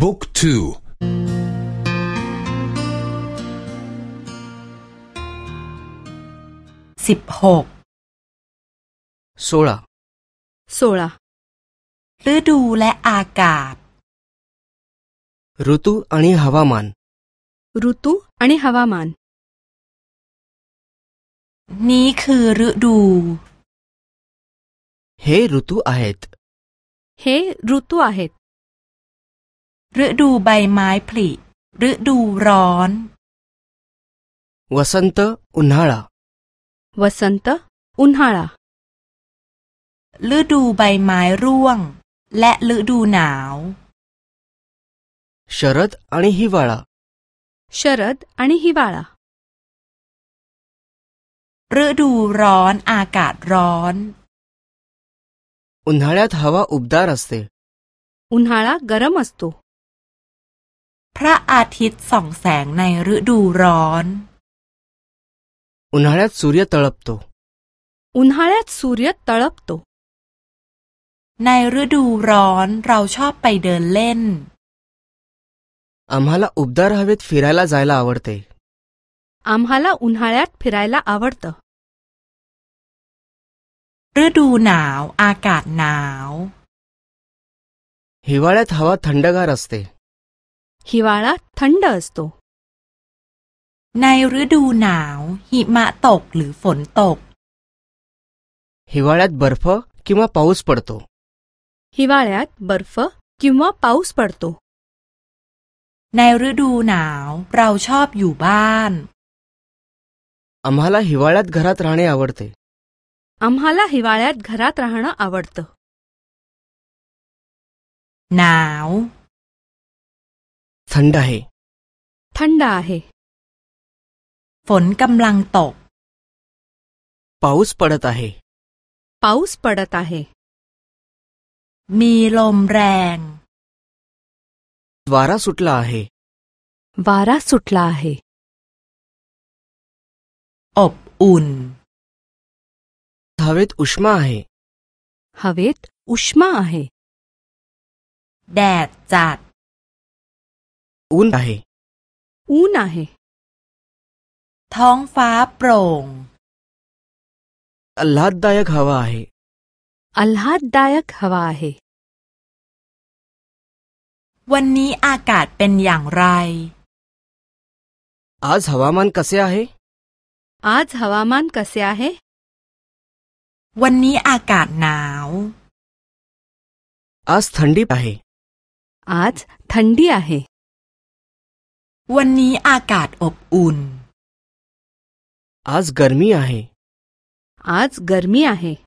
บุ๊กทูสิบหกโซลาโซลาฤดูและอากาศฤตูอันิฮวามานฤตูอันิฮวามานนี่คือฤดู เฮฤตูอาเหตเฮฤตูอาเหตฤดูใบไม้ผลิฤดูร้อนวสันต์อุณหะลาวสันต์อุณหะลาฤดูใบไม้ร่วง และฤดูหนาวชรดอันิฮิวาลาชรดอันิฮิวาลาฤดูร้อนอากาศร้อนอุณหภูมิทวาอุบดารสเตอุณหะลากรมสตูระอาทิตย์ส่องแสงในฤดูร้อน อุณหภูมิยตลบโตอุณหภูมิยตลบโตในฤดูร้อนเราชอบไปเดินเล่นอามฮาลาอุบดาร์ฮเวตฟิราลาจายลาอาวร์เตอามฮาลาอุณหภูมิฟิราลาอาวร์เตฤดูหนาวอากาศหนาวฮิวาเลทาวาทันดาการสเต हिवाळा थंड असतो ในฤดูหนาวหิมะตกหรือฝนตก हिवाळ्यात बर्फ किंवा पाऊस पडतो हिवाळ्यात बर्फ किंवा पाऊस पडतो युबान आम्हाला हिवाळ्यात घरात राहणे आवडते आम्हाला हिवाळ्यात घरात राहणं आवडतं नाव ठंडा है ठंडा है ฝนกำลังตก पाऊस पडत आहे पाऊस पडत आहे มีลมแรง वारा सुटला आहे वारा सुटला आहे อบอุ่น हवेत उष्मा आहे हवेत उष्मा आहे แดดจัดอุ่นไออุ่นไอท้องฟ้าโปร่งอัลฮัดดายกฮาวาไออัลฮัดดายกฮาวาไอวันนี้อากาศเป็นอย่างไรอาจฮาวามันกัสยาไออาจฮาวามันกัสยาไอวันนี้อากาศหนาว อาจทันดีไปอาจทันดีอ่ะเห वन्नी ई अप ऊन आज गर्मी आहे आज गर्मी आहे